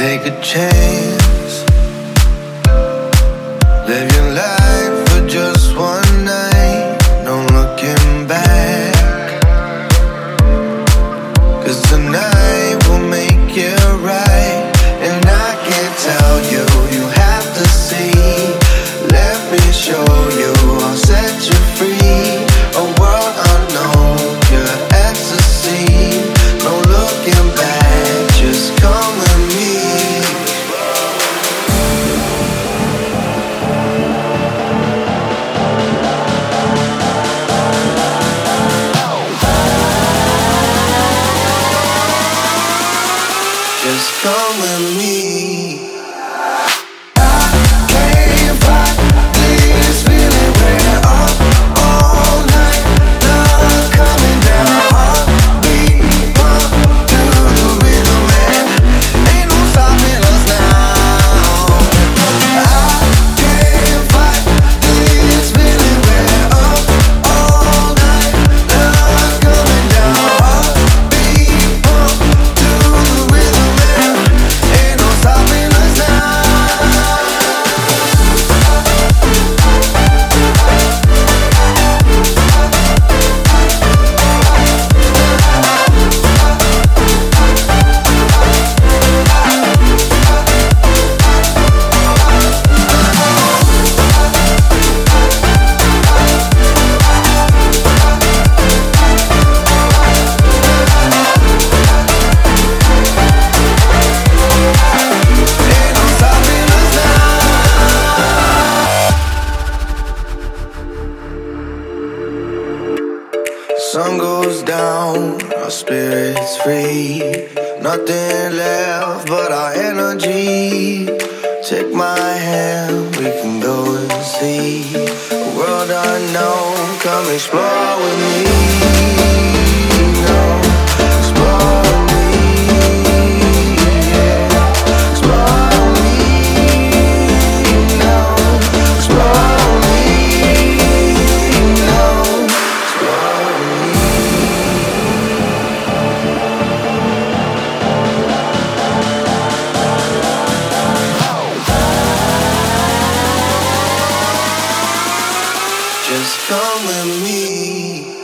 Take a chance. Live your Come with me. our spirits free. Nothing left but our energy. Take my hand, we can go and see a world unknown. Come explore with me. Just come with me.